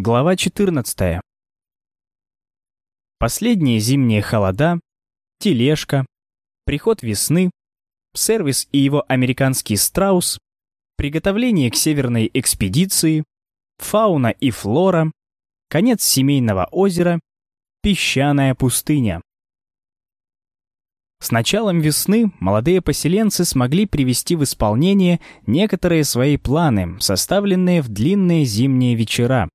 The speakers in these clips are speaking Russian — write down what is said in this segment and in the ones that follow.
Глава 14. Последние зимние холода, тележка, приход весны, сервис и его американский страус, приготовление к северной экспедиции, фауна и флора, конец семейного озера, песчаная пустыня. С началом весны молодые поселенцы смогли привести в исполнение некоторые свои планы, составленные в длинные зимние вечера.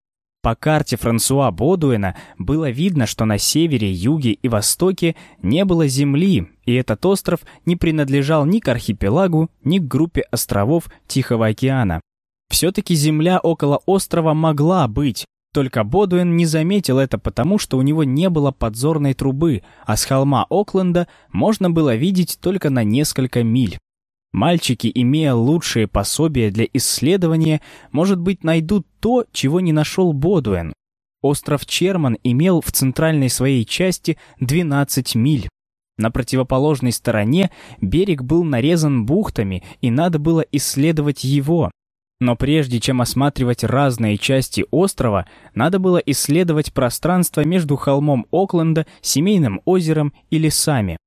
По карте Франсуа Бодуэна было видно, что на севере, юге и востоке не было земли, и этот остров не принадлежал ни к архипелагу, ни к группе островов Тихого океана. Все-таки земля около острова могла быть, только Бодуэн не заметил это потому, что у него не было подзорной трубы, а с холма Окленда можно было видеть только на несколько миль. Мальчики, имея лучшие пособия для исследования, может быть, найдут то, чего не нашел Бодуэн. Остров Черман имел в центральной своей части 12 миль. На противоположной стороне берег был нарезан бухтами, и надо было исследовать его. Но прежде чем осматривать разные части острова, надо было исследовать пространство между холмом Окленда, семейным озером и лесами.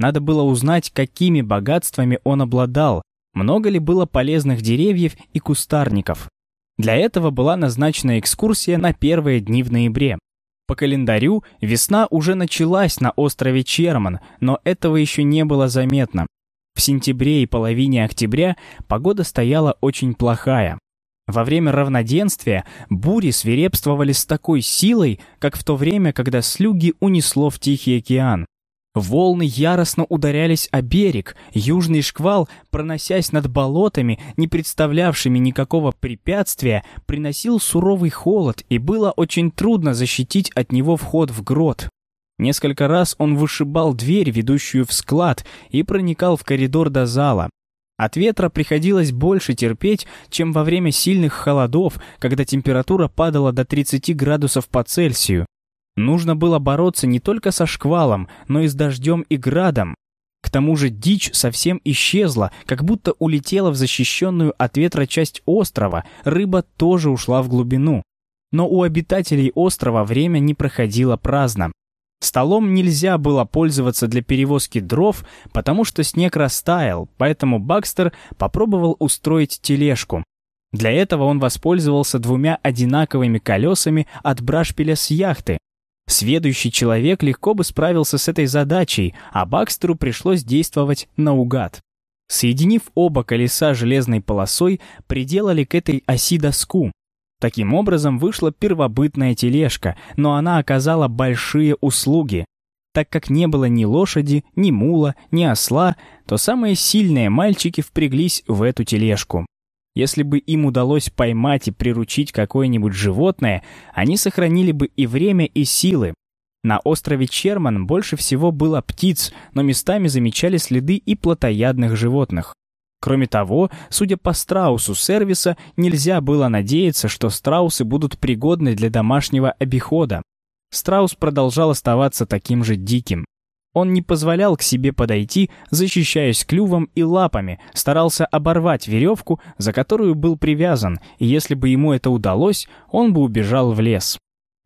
Надо было узнать, какими богатствами он обладал, много ли было полезных деревьев и кустарников. Для этого была назначена экскурсия на первые дни в ноябре. По календарю весна уже началась на острове Черман, но этого еще не было заметно. В сентябре и половине октября погода стояла очень плохая. Во время равноденствия бури свирепствовали с такой силой, как в то время, когда слюги унесло в Тихий океан. Волны яростно ударялись о берег, южный шквал, проносясь над болотами, не представлявшими никакого препятствия, приносил суровый холод, и было очень трудно защитить от него вход в грот. Несколько раз он вышибал дверь, ведущую в склад, и проникал в коридор до зала. От ветра приходилось больше терпеть, чем во время сильных холодов, когда температура падала до 30 градусов по Цельсию. Нужно было бороться не только со шквалом, но и с дождем и градом. К тому же дичь совсем исчезла, как будто улетела в защищенную от ветра часть острова, рыба тоже ушла в глубину. Но у обитателей острова время не проходило праздно. Столом нельзя было пользоваться для перевозки дров, потому что снег растаял, поэтому Бакстер попробовал устроить тележку. Для этого он воспользовался двумя одинаковыми колесами от брашпиля с яхты, Сведущий человек легко бы справился с этой задачей, а Бакстеру пришлось действовать наугад. Соединив оба колеса железной полосой, приделали к этой оси доску. Таким образом вышла первобытная тележка, но она оказала большие услуги. Так как не было ни лошади, ни мула, ни осла, то самые сильные мальчики впряглись в эту тележку. Если бы им удалось поймать и приручить какое-нибудь животное, они сохранили бы и время, и силы. На острове Черман больше всего было птиц, но местами замечали следы и плотоядных животных. Кроме того, судя по страусу сервиса, нельзя было надеяться, что страусы будут пригодны для домашнего обихода. Страус продолжал оставаться таким же диким. Он не позволял к себе подойти, защищаясь клювом и лапами, старался оборвать веревку, за которую был привязан, и если бы ему это удалось, он бы убежал в лес.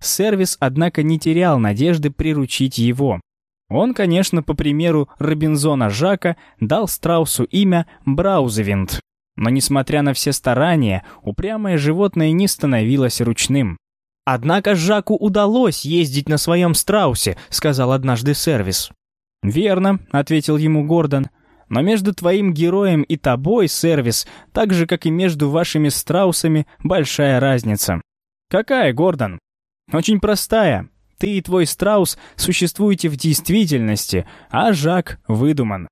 Сервис, однако, не терял надежды приручить его. Он, конечно, по примеру Робинзона Жака, дал страусу имя Браузевинд. Но, несмотря на все старания, упрямое животное не становилось ручным. «Однако Жаку удалось ездить на своем страусе», — сказал однажды сервис. «Верно», — ответил ему Гордон. «Но между твоим героем и тобой, сервис, так же, как и между вашими страусами, большая разница». «Какая, Гордон?» «Очень простая. Ты и твой страус существуете в действительности, а Жак выдуман».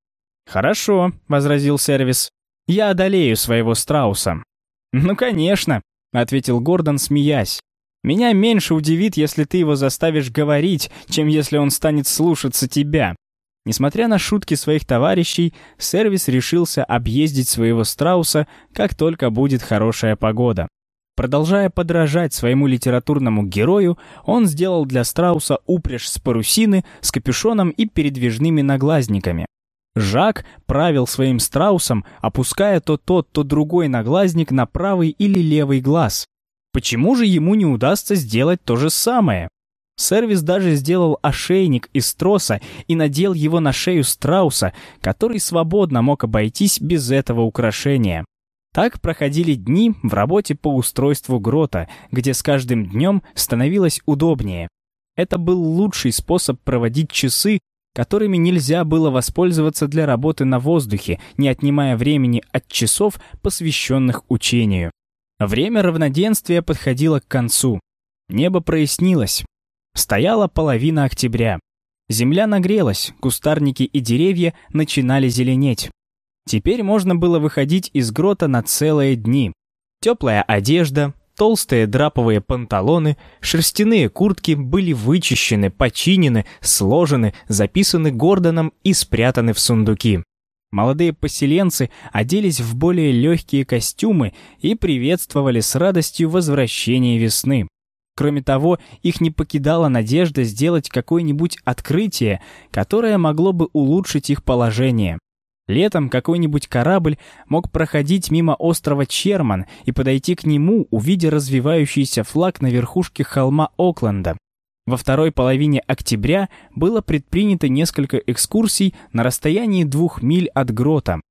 «Хорошо», — возразил сервис. «Я одолею своего страуса». «Ну, конечно», — ответил Гордон, смеясь. Меня меньше удивит, если ты его заставишь говорить, чем если он станет слушаться тебя. Несмотря на шутки своих товарищей, сервис решился объездить своего страуса, как только будет хорошая погода. Продолжая подражать своему литературному герою, он сделал для страуса упряжь с парусины, с капюшоном и передвижными наглазниками. Жак правил своим страусом, опуская то тот, то другой наглазник на правый или левый глаз. Почему же ему не удастся сделать то же самое? Сервис даже сделал ошейник из троса и надел его на шею страуса, который свободно мог обойтись без этого украшения. Так проходили дни в работе по устройству грота, где с каждым днем становилось удобнее. Это был лучший способ проводить часы, которыми нельзя было воспользоваться для работы на воздухе, не отнимая времени от часов, посвященных учению. Время равноденствия подходило к концу. Небо прояснилось. Стояла половина октября. Земля нагрелась, кустарники и деревья начинали зеленеть. Теперь можно было выходить из грота на целые дни. Теплая одежда, толстые драповые панталоны, шерстяные куртки были вычищены, починены, сложены, записаны Гордоном и спрятаны в сундуки. Молодые поселенцы оделись в более легкие костюмы и приветствовали с радостью возвращение весны. Кроме того, их не покидала надежда сделать какое-нибудь открытие, которое могло бы улучшить их положение. Летом какой-нибудь корабль мог проходить мимо острова Черман и подойти к нему, увидя развивающийся флаг на верхушке холма Окленда. Во второй половине октября было предпринято несколько экскурсий на расстоянии двух миль от грота.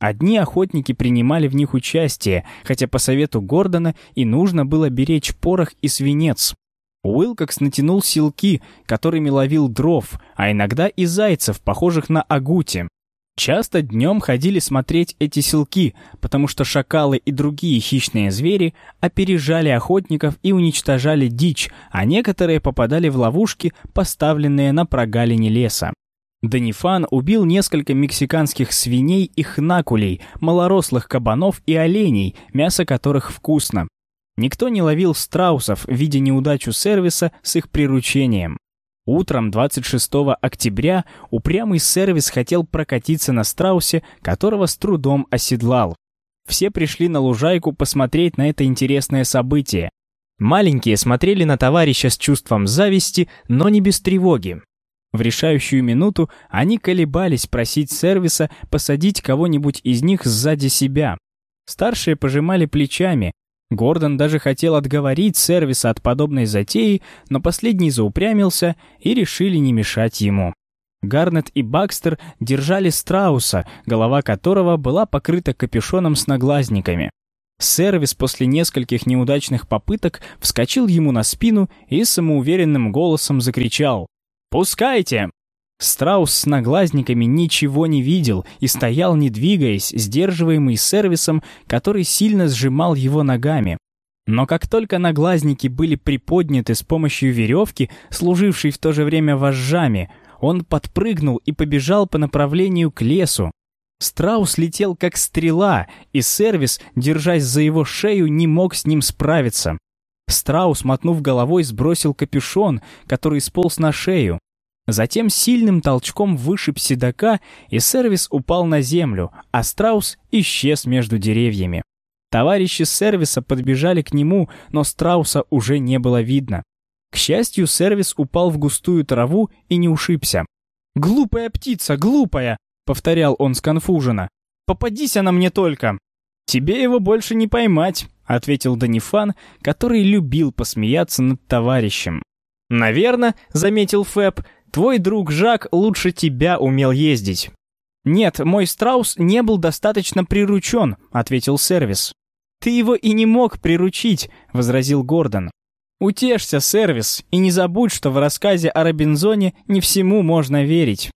Одни охотники принимали в них участие, хотя по совету Гордона и нужно было беречь порох и свинец. Уилкокс натянул силки, которыми ловил дров, а иногда и зайцев, похожих на агути. Часто днем ходили смотреть эти селки, потому что шакалы и другие хищные звери опережали охотников и уничтожали дичь, а некоторые попадали в ловушки, поставленные на прогалине леса. Данифан убил несколько мексиканских свиней и хнакулей, малорослых кабанов и оленей, мясо которых вкусно. Никто не ловил страусов, видя неудачу сервиса с их приручением. Утром 26 октября упрямый сервис хотел прокатиться на страусе, которого с трудом оседлал. Все пришли на лужайку посмотреть на это интересное событие. Маленькие смотрели на товарища с чувством зависти, но не без тревоги. В решающую минуту они колебались просить сервиса посадить кого-нибудь из них сзади себя. Старшие пожимали плечами. Гордон даже хотел отговорить сервиса от подобной затеи, но последний заупрямился и решили не мешать ему. Гарнет и Бакстер держали страуса, голова которого была покрыта капюшоном с наглазниками. Сервис после нескольких неудачных попыток вскочил ему на спину и самоуверенным голосом закричал «Пускайте!» Страус с наглазниками ничего не видел и стоял, не двигаясь, сдерживаемый сервисом, который сильно сжимал его ногами. Но как только наглазники были приподняты с помощью веревки, служившей в то же время вожжами, он подпрыгнул и побежал по направлению к лесу. Страус летел как стрела, и сервис, держась за его шею, не мог с ним справиться. Страус, мотнув головой, сбросил капюшон, который сполз на шею. Затем сильным толчком вышиб седока, и сервис упал на землю, а страус исчез между деревьями. Товарищи сервиса подбежали к нему, но страуса уже не было видно. К счастью, сервис упал в густую траву и не ушибся. «Глупая птица, глупая!» — повторял он сконфуженно. «Попадись она мне только!» «Тебе его больше не поймать», — ответил Данифан, который любил посмеяться над товарищем. «Наверно», — заметил Фэб, — «твой друг Жак лучше тебя умел ездить». «Нет, мой страус не был достаточно приручен», — ответил сервис. «Ты его и не мог приручить», — возразил Гордон. «Утешься, сервис, и не забудь, что в рассказе о Робинзоне не всему можно верить».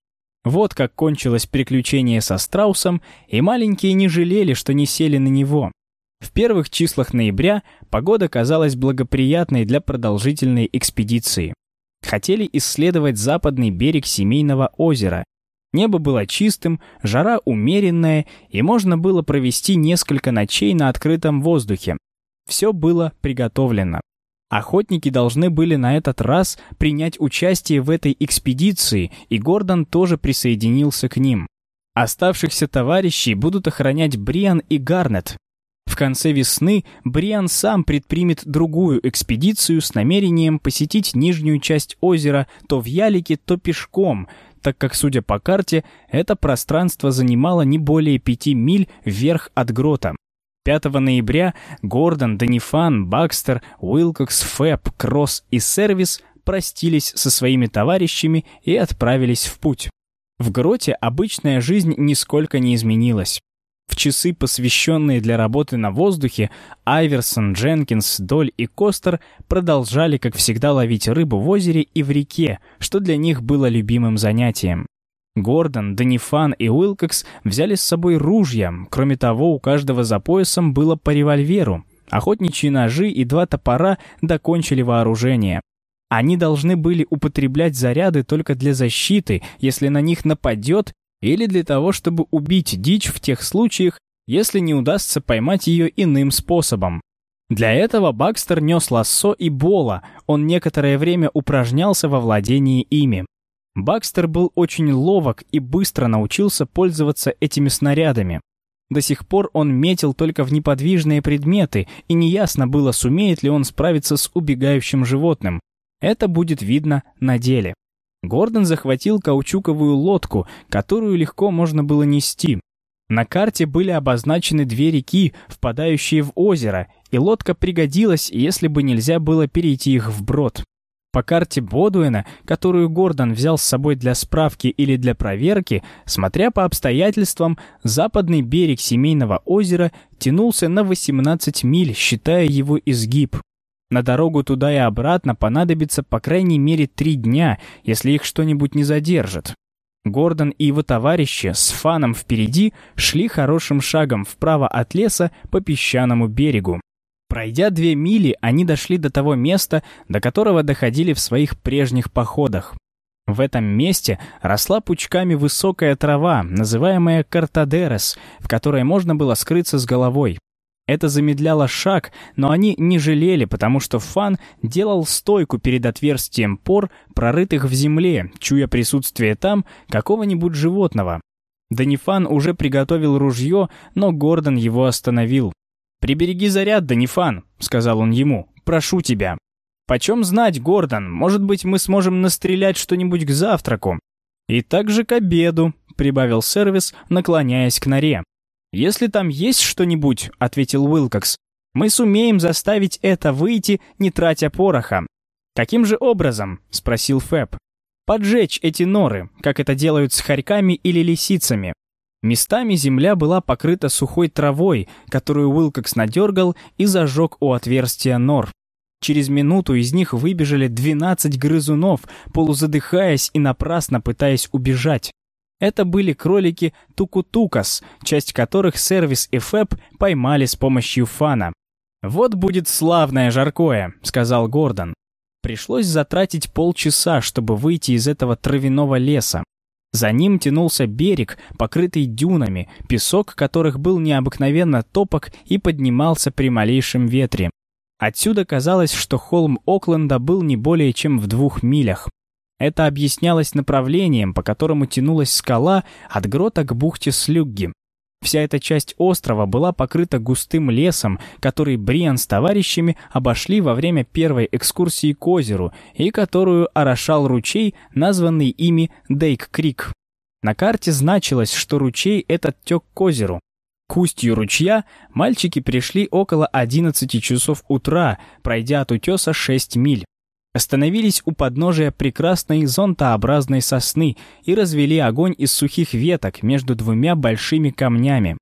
Вот как кончилось приключение со страусом, и маленькие не жалели, что не сели на него. В первых числах ноября погода казалась благоприятной для продолжительной экспедиции. Хотели исследовать западный берег Семейного озера. Небо было чистым, жара умеренная, и можно было провести несколько ночей на открытом воздухе. Все было приготовлено. Охотники должны были на этот раз принять участие в этой экспедиции, и Гордон тоже присоединился к ним. Оставшихся товарищей будут охранять Бриан и Гарнет, в конце весны Бриан сам предпримет другую экспедицию с намерением посетить нижнюю часть озера то в ялике, то пешком, так как, судя по карте, это пространство занимало не более пяти миль вверх от грота. 5 ноября Гордон, Данифан, Бакстер, Уилкокс, Фэб, Кросс и Сервис простились со своими товарищами и отправились в путь. В гроте обычная жизнь нисколько не изменилась. В часы, посвященные для работы на воздухе, Айверсон, Дженкинс, Доль и Костер продолжали, как всегда, ловить рыбу в озере и в реке, что для них было любимым занятием. Гордон, Данифан и Уилкокс взяли с собой ружья, кроме того, у каждого за поясом было по револьверу. Охотничьи ножи и два топора докончили вооружение. Они должны были употреблять заряды только для защиты, если на них нападет, или для того, чтобы убить дичь в тех случаях, если не удастся поймать ее иным способом. Для этого Бакстер нес лассо и бола, он некоторое время упражнялся во владении ими. Бакстер был очень ловок и быстро научился пользоваться этими снарядами. До сих пор он метил только в неподвижные предметы, и неясно было, сумеет ли он справиться с убегающим животным. Это будет видно на деле. Гордон захватил каучуковую лодку, которую легко можно было нести. На карте были обозначены две реки, впадающие в озеро, и лодка пригодилась, если бы нельзя было перейти их вброд. По карте Бодуэна, которую Гордон взял с собой для справки или для проверки, смотря по обстоятельствам, западный берег семейного озера тянулся на 18 миль, считая его изгиб. На дорогу туда и обратно понадобится по крайней мере три дня, если их что-нибудь не задержит. Гордон и его товарищи с фаном впереди шли хорошим шагом вправо от леса по песчаному берегу. Пройдя две мили, они дошли до того места, до которого доходили в своих прежних походах. В этом месте росла пучками высокая трава, называемая картадерес, в которой можно было скрыться с головой. Это замедляло шаг, но они не жалели, потому что Фан делал стойку перед отверстием пор, прорытых в земле, чуя присутствие там какого-нибудь животного. Данифан уже приготовил ружье, но Гордон его остановил. «Прибереги заряд, Данифан», — сказал он ему, — «прошу тебя». «Почем знать, Гордон, может быть, мы сможем настрелять что-нибудь к завтраку». «И также к обеду», — прибавил сервис, наклоняясь к норе. «Если там есть что-нибудь», — ответил Уилкокс, «мы сумеем заставить это выйти, не тратя пороха». «Каким же образом?» — спросил Фэб. «Поджечь эти норы, как это делают с хорьками или лисицами». Местами земля была покрыта сухой травой, которую Уилкокс надергал и зажег у отверстия нор. Через минуту из них выбежали 12 грызунов, полузадыхаясь и напрасно пытаясь убежать. Это были кролики Тукутукас, часть которых сервис и ФЭП поймали с помощью фана. «Вот будет славное жаркое», — сказал Гордон. Пришлось затратить полчаса, чтобы выйти из этого травяного леса. За ним тянулся берег, покрытый дюнами, песок которых был необыкновенно топок и поднимался при малейшем ветре. Отсюда казалось, что холм Окленда был не более чем в двух милях. Это объяснялось направлением, по которому тянулась скала от грота к бухте Слюгги. Вся эта часть острова была покрыта густым лесом, который Бриан с товарищами обошли во время первой экскурсии к озеру и которую орошал ручей, названный ими Дейк-Крик. На карте значилось, что ручей этот тек к озеру. К устью ручья мальчики пришли около 11 часов утра, пройдя от утеса 6 миль остановились у подножия прекрасной зонтообразной сосны и развели огонь из сухих веток между двумя большими камнями.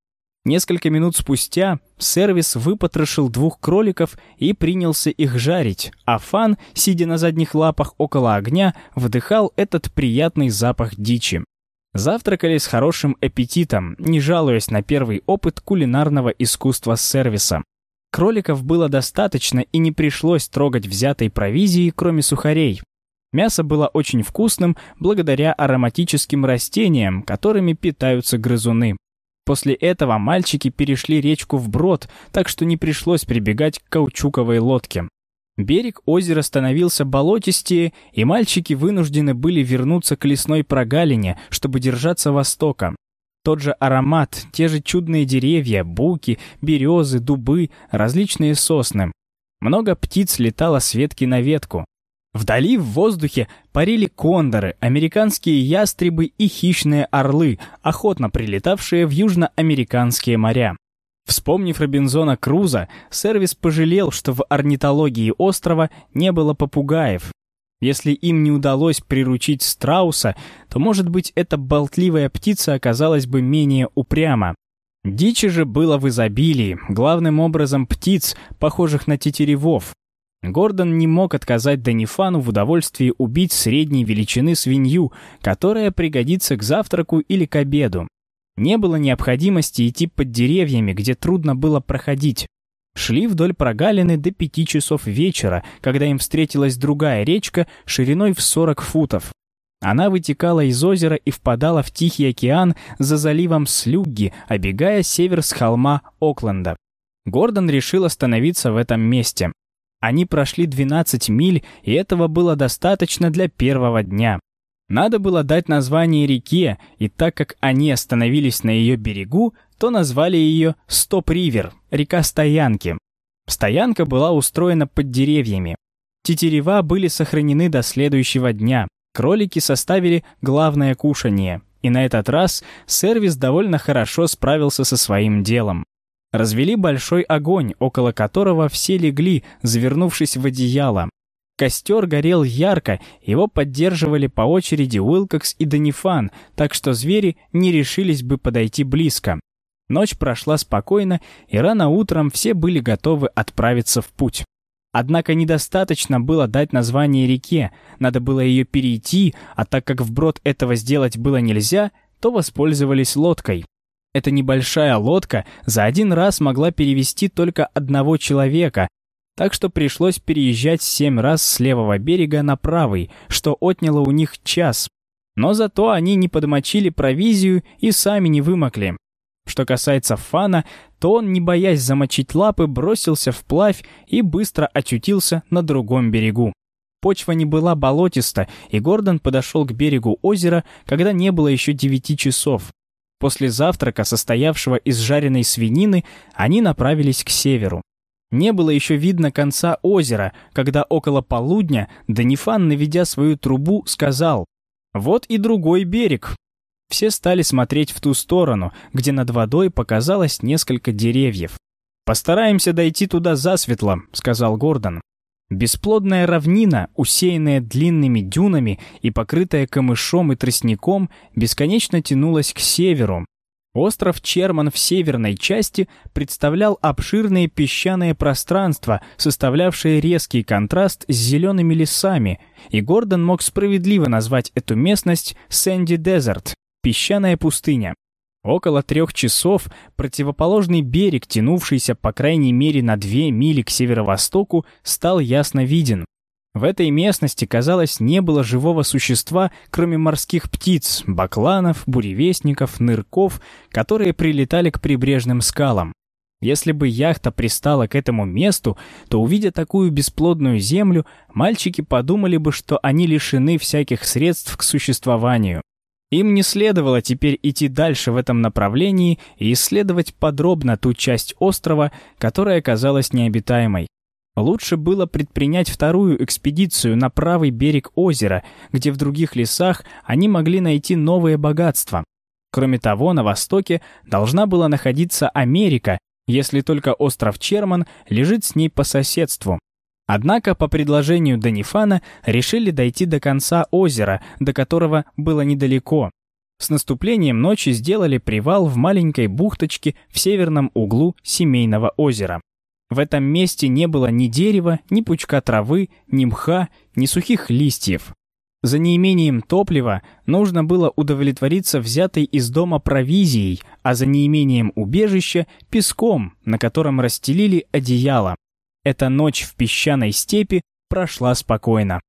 Несколько минут спустя сервис выпотрошил двух кроликов и принялся их жарить, а Фан, сидя на задних лапах около огня, вдыхал этот приятный запах дичи. Завтракали с хорошим аппетитом, не жалуясь на первый опыт кулинарного искусства сервиса. Кроликов было достаточно и не пришлось трогать взятой провизии, кроме сухарей. Мясо было очень вкусным благодаря ароматическим растениям, которыми питаются грызуны. После этого мальчики перешли речку вброд, так что не пришлось прибегать к каучуковой лодке. Берег озера становился болотистее, и мальчики вынуждены были вернуться к лесной прогалине, чтобы держаться востока. Тот же аромат, те же чудные деревья, буки, березы, дубы, различные сосны. Много птиц летало с ветки на ветку. Вдали в воздухе парили кондоры, американские ястребы и хищные орлы, охотно прилетавшие в южноамериканские моря. Вспомнив Робинзона Круза, сервис пожалел, что в орнитологии острова не было попугаев. Если им не удалось приручить страуса, то, может быть, эта болтливая птица оказалась бы менее упряма. Дичи же было в изобилии, главным образом птиц, похожих на тетеревов. Гордон не мог отказать Данифану в удовольствии убить средней величины свинью, которая пригодится к завтраку или к обеду. Не было необходимости идти под деревьями, где трудно было проходить. Шли вдоль прогалины до пяти часов вечера, когда им встретилась другая речка шириной в 40 футов. Она вытекала из озера и впадала в Тихий океан за заливом Слюгги, обегая север с холма Окленда. Гордон решил остановиться в этом месте. Они прошли 12 миль, и этого было достаточно для первого дня. Надо было дать название реке, и так как они остановились на ее берегу, то назвали ее Стоп-Ривер, река Стоянки. Стоянка была устроена под деревьями. Тетерева были сохранены до следующего дня. Кролики составили главное кушание, и на этот раз сервис довольно хорошо справился со своим делом. Развели большой огонь, около которого все легли, завернувшись в одеяло. Костер горел ярко, его поддерживали по очереди Уилкокс и Данифан, так что звери не решились бы подойти близко. Ночь прошла спокойно, и рано утром все были готовы отправиться в путь. Однако недостаточно было дать название реке, надо было ее перейти, а так как вброд этого сделать было нельзя, то воспользовались лодкой. Эта небольшая лодка за один раз могла перевести только одного человека, так что пришлось переезжать семь раз с левого берега на правый, что отняло у них час. Но зато они не подмочили провизию и сами не вымокли. Что касается Фана, то он, не боясь замочить лапы, бросился вплавь и быстро очутился на другом берегу. Почва не была болотиста, и Гордон подошел к берегу озера, когда не было еще девяти часов. После завтрака, состоявшего из жареной свинины, они направились к северу. Не было еще видно конца озера, когда около полудня Данифан, наведя свою трубу, сказал «Вот и другой берег». Все стали смотреть в ту сторону, где над водой показалось несколько деревьев. «Постараемся дойти туда засветло», — сказал Гордон. Бесплодная равнина, усеянная длинными дюнами и покрытая камышом и тростником, бесконечно тянулась к северу, Остров Черман в северной части представлял обширные песчаные пространства, составлявшие резкий контраст с зелеными лесами, и Гордон мог справедливо назвать эту местность Сэнди Дезерт – песчаная пустыня. Около трех часов противоположный берег, тянувшийся по крайней мере на две мили к северо-востоку, стал ясно виден. В этой местности, казалось, не было живого существа, кроме морских птиц, бакланов, буревестников, нырков, которые прилетали к прибрежным скалам. Если бы яхта пристала к этому месту, то, увидя такую бесплодную землю, мальчики подумали бы, что они лишены всяких средств к существованию. Им не следовало теперь идти дальше в этом направлении и исследовать подробно ту часть острова, которая казалась необитаемой. Лучше было предпринять вторую экспедицию на правый берег озера, где в других лесах они могли найти новые богатства. Кроме того, на востоке должна была находиться Америка, если только остров Черман лежит с ней по соседству. Однако, по предложению Данифана, решили дойти до конца озера, до которого было недалеко. С наступлением ночи сделали привал в маленькой бухточке в северном углу семейного озера. В этом месте не было ни дерева, ни пучка травы, ни мха, ни сухих листьев. За неимением топлива нужно было удовлетвориться взятой из дома провизией, а за неимением убежища – песком, на котором расстелили одеяло. Эта ночь в песчаной степи прошла спокойно.